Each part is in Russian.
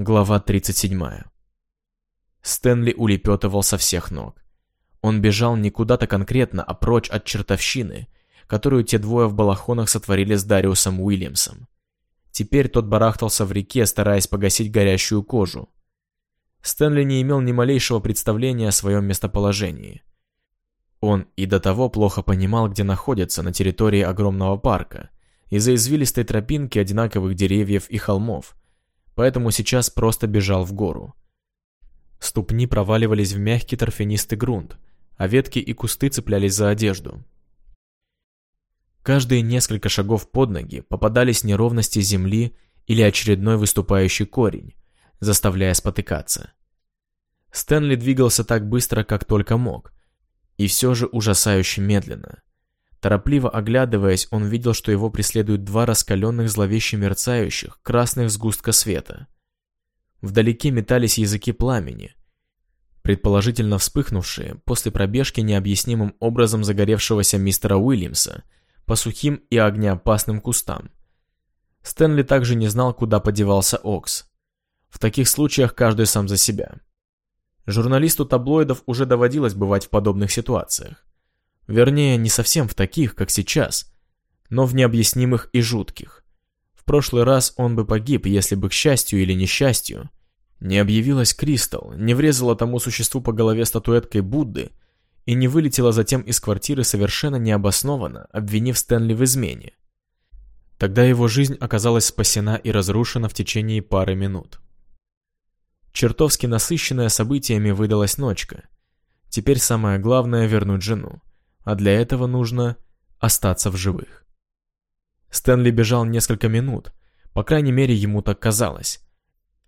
Глава 37. Стэнли улепетывал со всех ног. Он бежал не куда-то конкретно, а прочь от чертовщины, которую те двое в балахонах сотворили с Дариусом Уильямсом. Теперь тот барахтался в реке, стараясь погасить горящую кожу. Стэнли не имел ни малейшего представления о своем местоположении. Он и до того плохо понимал, где находится на территории огромного парка, из-за извилистой тропинки одинаковых деревьев и холмов, поэтому сейчас просто бежал в гору. Ступни проваливались в мягкий торфянистый грунт, а ветки и кусты цеплялись за одежду. Каждые несколько шагов под ноги попадались неровности земли или очередной выступающий корень, заставляя спотыкаться. Стэнли двигался так быстро, как только мог, и все же ужасающе медленно. Торопливо оглядываясь, он видел, что его преследуют два раскаленных зловеще мерцающих красных сгустка света. Вдалеке метались языки пламени, предположительно вспыхнувшие после пробежки необъяснимым образом загоревшегося мистера Уильямса по сухим и огнеопасным кустам. Стэнли также не знал, куда подевался Окс. В таких случаях каждый сам за себя. Журналисту таблоидов уже доводилось бывать в подобных ситуациях. Вернее, не совсем в таких, как сейчас, но в необъяснимых и жутких. В прошлый раз он бы погиб, если бы, к счастью или несчастью, не объявилась Кристал, не врезала тому существу по голове статуэткой Будды и не вылетела затем из квартиры совершенно необоснованно, обвинив Стэнли в измене. Тогда его жизнь оказалась спасена и разрушена в течение пары минут. Чертовски насыщенная событиями выдалась ночка. Теперь самое главное — вернуть жену а для этого нужно остаться в живых. Стэнли бежал несколько минут, по крайней мере ему так казалось.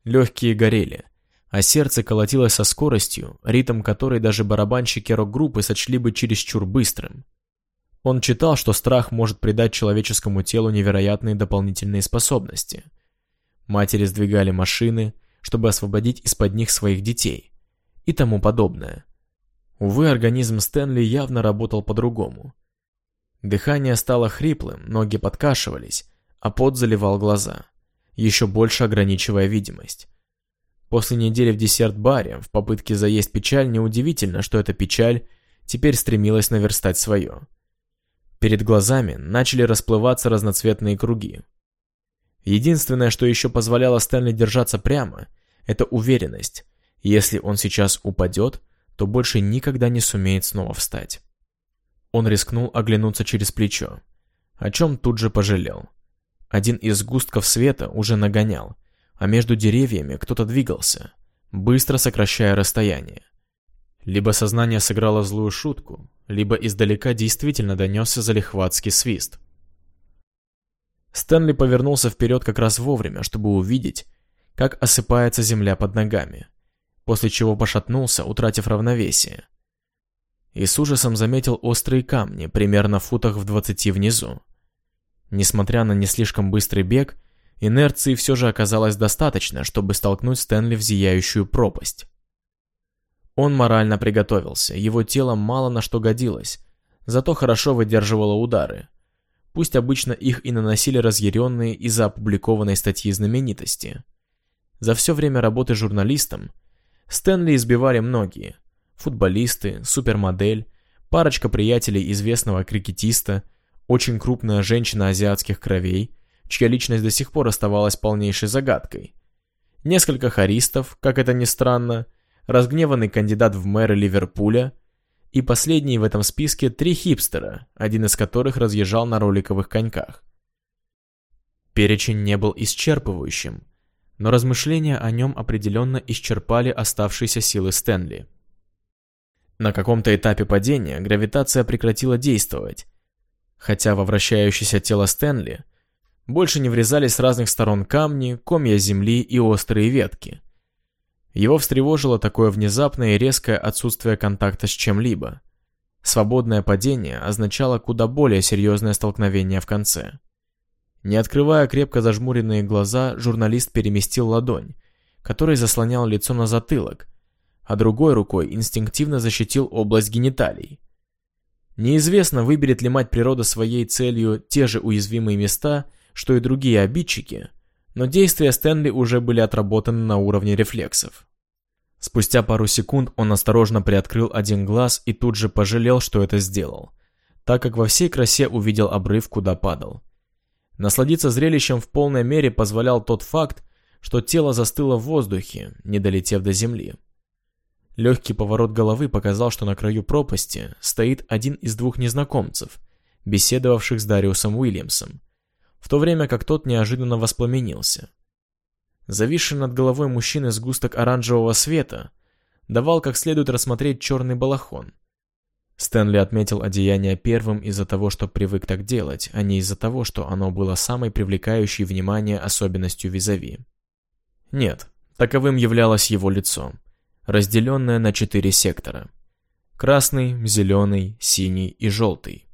Легкие горели, а сердце колотилось со скоростью, ритм которой даже барабанщики рок-группы сочли бы чересчур быстрым. Он читал, что страх может придать человеческому телу невероятные дополнительные способности. Матери сдвигали машины, чтобы освободить из-под них своих детей и тому подобное. Увы, организм Стэнли явно работал по-другому. Дыхание стало хриплым, ноги подкашивались, а пот заливал глаза, еще больше ограничивая видимость. После недели в десерт-баре, в попытке заесть печаль, неудивительно, что эта печаль теперь стремилась наверстать свое. Перед глазами начали расплываться разноцветные круги. Единственное, что еще позволяло Стэнли держаться прямо, это уверенность. Если он сейчас упадет, то больше никогда не сумеет снова встать. Он рискнул оглянуться через плечо, о чем тут же пожалел. Один из густков света уже нагонял, а между деревьями кто-то двигался, быстро сокращая расстояние. Либо сознание сыграло злую шутку, либо издалека действительно донесся залихватский свист. Стэнли повернулся вперед как раз вовремя, чтобы увидеть, как осыпается земля под ногами после чего пошатнулся, утратив равновесие. И с ужасом заметил острые камни, примерно в футах в двадцати внизу. Несмотря на не слишком быстрый бег, инерции все же оказалось достаточно, чтобы столкнуть Стэнли в зияющую пропасть. Он морально приготовился, его тело мало на что годилось, зато хорошо выдерживало удары. Пусть обычно их и наносили разъяренные из-за опубликованной статьи знаменитости. За все время работы журналистом Стэнли избивали многие. Футболисты, супермодель, парочка приятелей известного крикетиста, очень крупная женщина азиатских кровей, чья личность до сих пор оставалась полнейшей загадкой. Несколько харистов, как это ни странно, разгневанный кандидат в мэры Ливерпуля и последний в этом списке три хипстера, один из которых разъезжал на роликовых коньках. Перечень не был исчерпывающим, но размышления о нем определенно исчерпали оставшиеся силы Стэнли. На каком-то этапе падения гравитация прекратила действовать, хотя во вращающееся тело Стэнли больше не врезались с разных сторон камни, комья земли и острые ветки. Его встревожило такое внезапное и резкое отсутствие контакта с чем-либо. Свободное падение означало куда более серьезное столкновение в конце. Не открывая крепко зажмуренные глаза, журналист переместил ладонь, которой заслонял лицо на затылок, а другой рукой инстинктивно защитил область гениталий. Неизвестно, выберет ли мать природа своей целью те же уязвимые места, что и другие обидчики, но действия Стэнли уже были отработаны на уровне рефлексов. Спустя пару секунд он осторожно приоткрыл один глаз и тут же пожалел, что это сделал, так как во всей красе увидел обрыв, куда падал. Насладиться зрелищем в полной мере позволял тот факт, что тело застыло в воздухе, не долетев до земли. Легкий поворот головы показал, что на краю пропасти стоит один из двух незнакомцев, беседовавших с Дариусом Уильямсом, в то время как тот неожиданно воспламенился. Зависший над головой мужчины сгусток оранжевого света давал как следует рассмотреть черный балахон. Стэнли отметил одеяние первым из-за того, что привык так делать, а не из-за того, что оно было самой привлекающей внимание особенностью визави. Нет, таковым являлось его лицо, разделенное на четыре сектора. Красный, зеленый, синий и желтый.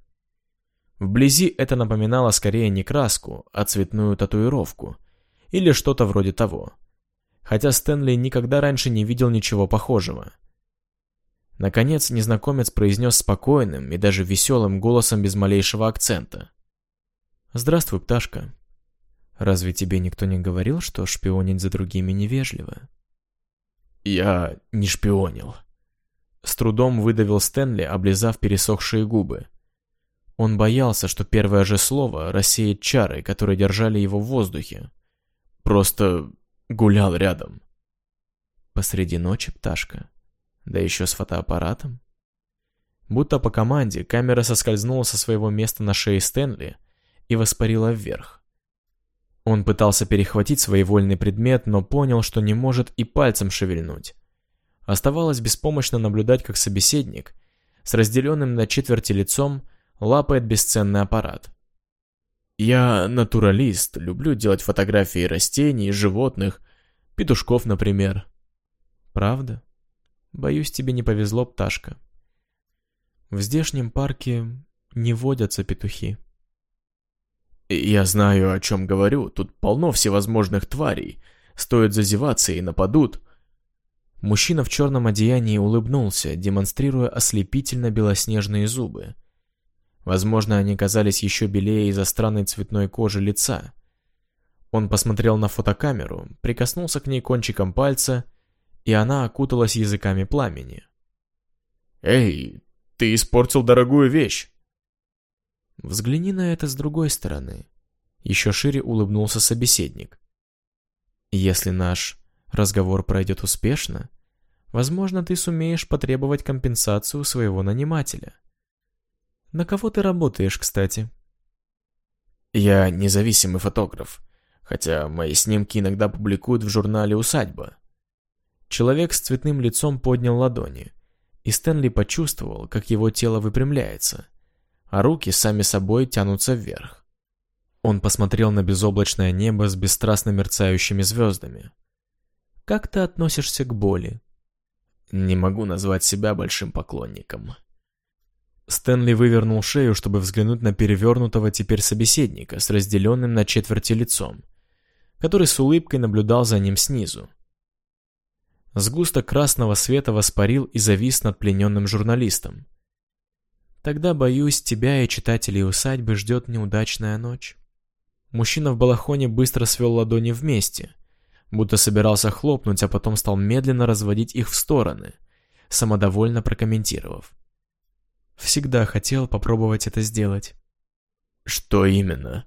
Вблизи это напоминало скорее не краску, а цветную татуировку, или что-то вроде того. Хотя Стэнли никогда раньше не видел ничего похожего. Наконец, незнакомец произнес спокойным и даже веселым голосом без малейшего акцента. «Здравствуй, пташка. Разве тебе никто не говорил, что шпионить за другими невежливо?» «Я не шпионил», — с трудом выдавил Стэнли, облизав пересохшие губы. Он боялся, что первое же слово рассеет чары, которые держали его в воздухе. Просто гулял рядом. Посреди ночи пташка. Да еще с фотоаппаратом. Будто по команде камера соскользнула со своего места на шее Стэнли и воспарила вверх. Он пытался перехватить своевольный предмет, но понял, что не может и пальцем шевельнуть. Оставалось беспомощно наблюдать, как собеседник с разделенным на четверти лицом лапает бесценный аппарат. Я натуралист, люблю делать фотографии растений, животных, петушков, например. Правда? Боюсь, тебе не повезло, пташка. В здешнем парке не водятся петухи. Я знаю, о чем говорю. Тут полно всевозможных тварей. Стоит зазеваться и нападут. Мужчина в черном одеянии улыбнулся, демонстрируя ослепительно белоснежные зубы. Возможно, они казались еще белее из-за странной цветной кожи лица. Он посмотрел на фотокамеру, прикоснулся к ней кончиком пальца, и она окуталась языками пламени. «Эй, ты испортил дорогую вещь!» Взгляни на это с другой стороны. Еще шире улыбнулся собеседник. Если наш разговор пройдет успешно, возможно, ты сумеешь потребовать компенсацию своего нанимателя. На кого ты работаешь, кстати? Я независимый фотограф, хотя мои снимки иногда публикуют в журнале «Усадьба». Человек с цветным лицом поднял ладони, и Стэнли почувствовал, как его тело выпрямляется, а руки сами собой тянутся вверх. Он посмотрел на безоблачное небо с бесстрастно мерцающими звездами. «Как ты относишься к боли?» «Не могу назвать себя большим поклонником», Стэнли вывернул шею, чтобы взглянуть на перевернутого теперь собеседника с разделенным на четверти лицом, который с улыбкой наблюдал за ним снизу. Сгусток красного света воспарил и завис над плененным журналистом. «Тогда, боюсь, тебя и читателей усадьбы ждет неудачная ночь». Мужчина в балахоне быстро свел ладони вместе, будто собирался хлопнуть, а потом стал медленно разводить их в стороны, самодовольно прокомментировав. Всегда хотел попробовать это сделать. «Что именно?»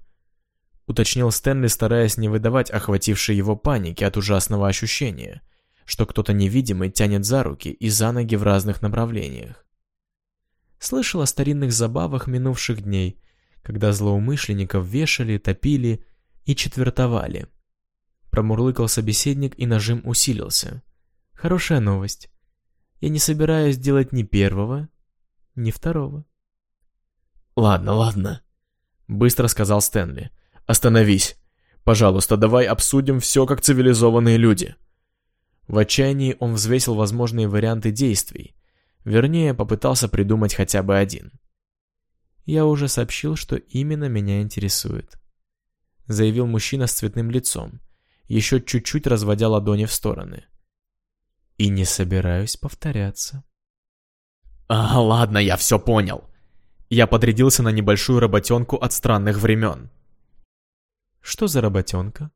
Уточнил Стэнли, стараясь не выдавать охватившей его паники от ужасного ощущения, что кто-то невидимый тянет за руки и за ноги в разных направлениях. Слышал о старинных забавах минувших дней, когда злоумышленников вешали, топили и четвертовали. Промурлыкал собеседник, и нажим усилился. Хорошая новость. Я не собираюсь делать ни первого, ни второго. «Ладно, ладно», — быстро сказал Стэнли. «Остановись. Пожалуйста, давай обсудим все как цивилизованные люди». В отчаянии он взвесил возможные варианты действий. Вернее, попытался придумать хотя бы один. «Я уже сообщил, что именно меня интересует», — заявил мужчина с цветным лицом, еще чуть-чуть разводя ладони в стороны. «И не собираюсь повторяться». «А, ладно, я все понял». Я подрядился на небольшую работенку от странных времен. «Что за работенка?»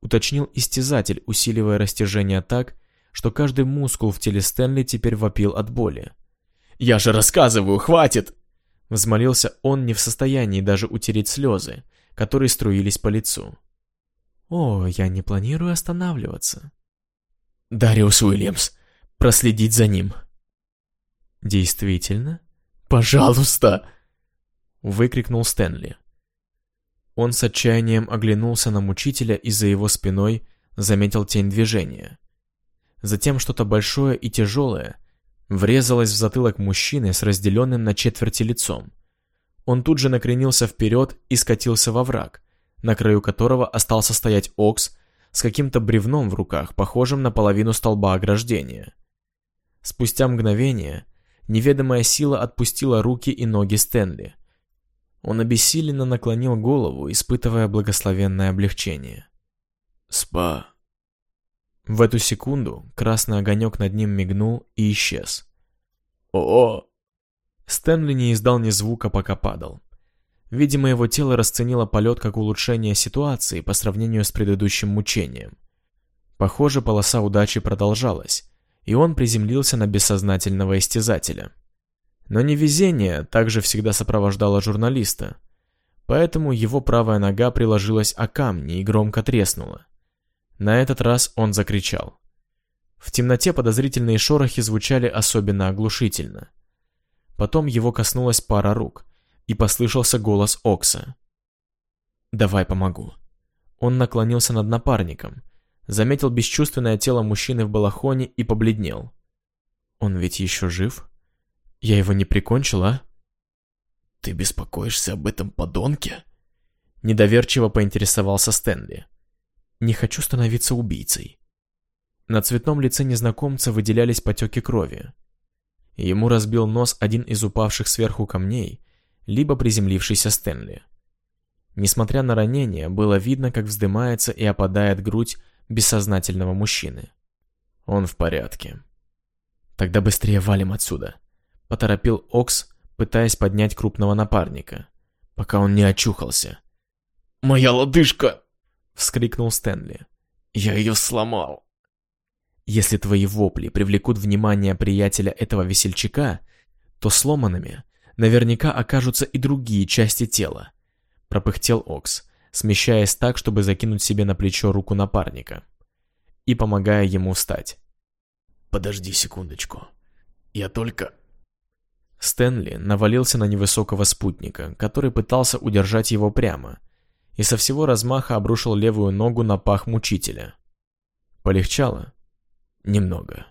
Уточнил истязатель, усиливая растяжение так, что каждый мускул в теле Стэнли теперь вопил от боли. «Я же рассказываю, хватит!» Взмолился он не в состоянии даже утереть слезы, которые струились по лицу. «О, я не планирую останавливаться». «Дариус Уильямс, проследить за ним». «Действительно?» «Пожалуйста!» Выкрикнул Стэнли. Он с отчаянием оглянулся на мучителя и за его спиной заметил тень движения. Затем что-то большое и тяжелое врезалось в затылок мужчины с разделенным на четверти лицом. Он тут же накренился вперед и скатился во враг, на краю которого остался стоять Окс с каким-то бревном в руках, похожим на половину столба ограждения. Спустя мгновение неведомая сила отпустила руки и ноги Стэнли. Он обессиленно наклонил голову, испытывая благословенное облегчение. «Спа...» В эту секунду красный огонек над ним мигнул и исчез. «О-о!» Стэнли не издал ни звука, пока падал. Видимо, его тело расценило полет как улучшение ситуации по сравнению с предыдущим мучением. Похоже, полоса удачи продолжалась, и он приземлился на бессознательного истязателя. Но невезение также всегда сопровождало журналиста, поэтому его правая нога приложилась о камни и громко треснула. На этот раз он закричал. В темноте подозрительные шорохи звучали особенно оглушительно. Потом его коснулась пара рук, и послышался голос Окса. «Давай помогу». Он наклонился над напарником, заметил бесчувственное тело мужчины в балахоне и побледнел. «Он ведь еще жив? Я его не прикончил, а?» «Ты беспокоишься об этом подонке?» Недоверчиво поинтересовался Стэнли. «Не хочу становиться убийцей». На цветном лице незнакомца выделялись потеки крови. Ему разбил нос один из упавших сверху камней, либо приземлившийся Стэнли. Несмотря на ранение, было видно, как вздымается и опадает грудь бессознательного мужчины. Он в порядке. Тогда быстрее валим отсюда. Поторопил Окс, пытаясь поднять крупного напарника, пока он не очухался. «Моя лодыжка!» — вскрикнул Стэнли. «Я ее сломал!» «Если твои вопли привлекут внимание приятеля этого весельчака, то сломанными наверняка окажутся и другие части тела», — пропыхтел Окс, смещаясь так, чтобы закинуть себе на плечо руку напарника и помогая ему встать. «Подожди секундочку. Я только...» Стэнли навалился на невысокого спутника, который пытался удержать его прямо, и со всего размаха обрушил левую ногу на пах мучителя. Полегчало? Немного.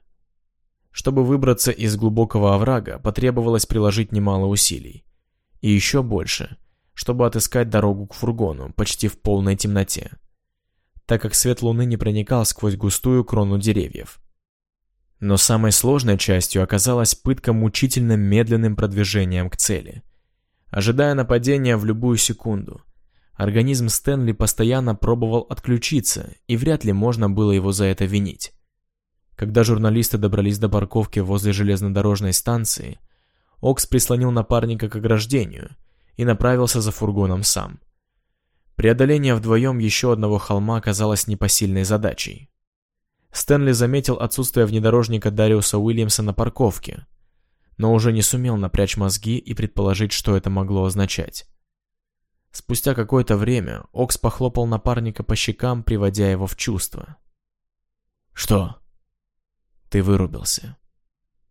Чтобы выбраться из глубокого оврага, потребовалось приложить немало усилий. И еще больше, чтобы отыскать дорогу к фургону, почти в полной темноте. Так как свет луны не проникал сквозь густую крону деревьев. Но самой сложной частью оказалась пытка мучительно медленным продвижением к цели. Ожидая нападения в любую секунду, организм Стэнли постоянно пробовал отключиться, и вряд ли можно было его за это винить. Когда журналисты добрались до парковки возле железнодорожной станции, Окс прислонил напарника к ограждению и направился за фургоном сам. Преодоление вдвоем еще одного холма оказалось непосильной задачей. Стэнли заметил отсутствие внедорожника Дариуса Уильямса на парковке, но уже не сумел напрячь мозги и предположить, что это могло означать. Спустя какое-то время Окс похлопал напарника по щекам, приводя его в чувство. «Что?» Ты вырубился.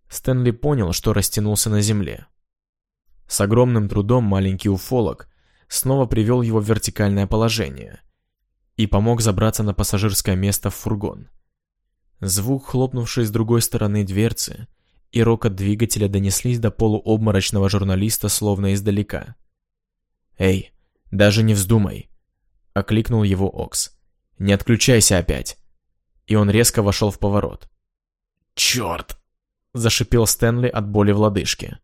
Стэнли понял, что растянулся на земле. С огромным трудом маленький уфолог снова привел его в вертикальное положение и помог забраться на пассажирское место в фургон. Звук, хлопнувший с другой стороны дверцы, и рокот двигателя донеслись до полуобморочного журналиста словно издалека. «Эй, даже не вздумай!» — окликнул его Окс. «Не отключайся опять!» И он резко вошел в поворот. «Черт!» — зашипел Стэнли от боли в лодыжке.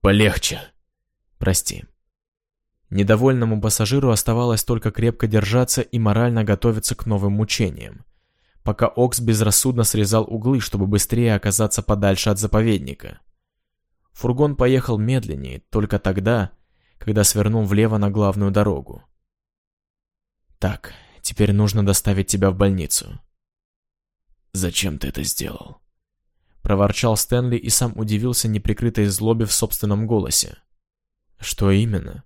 «Полегче!» «Прости». Недовольному пассажиру оставалось только крепко держаться и морально готовиться к новым мучениям, пока Окс безрассудно срезал углы, чтобы быстрее оказаться подальше от заповедника. Фургон поехал медленнее только тогда, когда свернул влево на главную дорогу. Так, Теперь нужно доставить тебя в больницу». «Зачем ты это сделал?» Проворчал Стэнли и сам удивился неприкрытой злобе в собственном голосе. «Что именно?»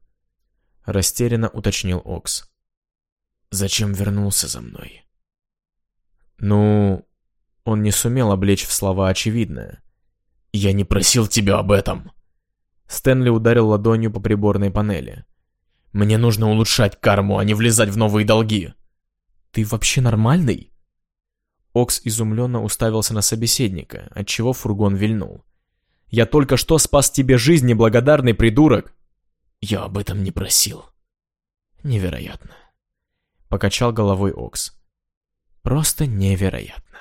Растерянно уточнил Окс. «Зачем вернулся за мной?» «Ну...» Он не сумел облечь в слова очевидное. «Я не просил тебя об этом!» Стэнли ударил ладонью по приборной панели. «Мне нужно улучшать карму, а не влезать в новые долги!» «Ты вообще нормальный?» Окс изумленно уставился на собеседника, отчего фургон вильнул. «Я только что спас тебе жизнь, неблагодарный придурок!» «Я об этом не просил». «Невероятно!» Покачал головой Окс. «Просто невероятно!»